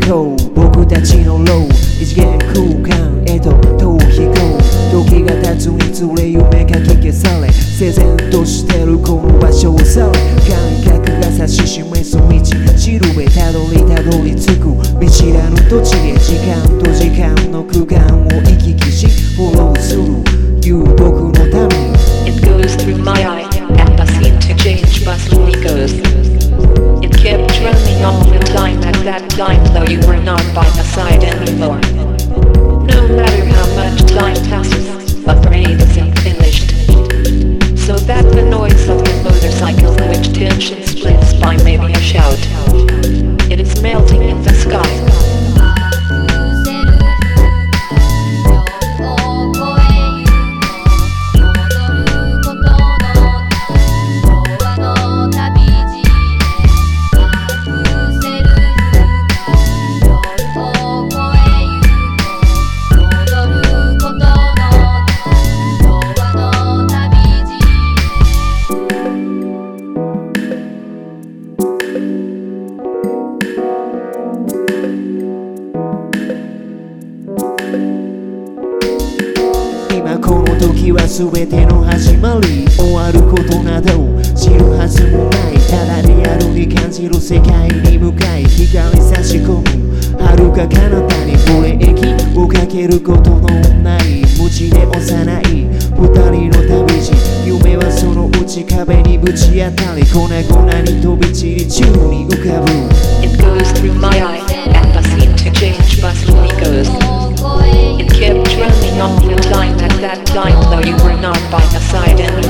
行こう。僕たちのロー。一元空間へと逃避行時が経つにつれ夢かき消され。整然としてるこの場所を去れ。感覚が指し示す道。しるべたどりたどり着く。見知らぬ土地へ時間と時は全ての始まり。終わることなど知るはずもない。ただリアルに感じる世界に向かい。光差し込む。遥か彼方にブレーキをかけることのない。無知で幼い。二人の旅路。夢はそのうち壁にぶち当たり。粉々に飛び散り exile though you were not by my side.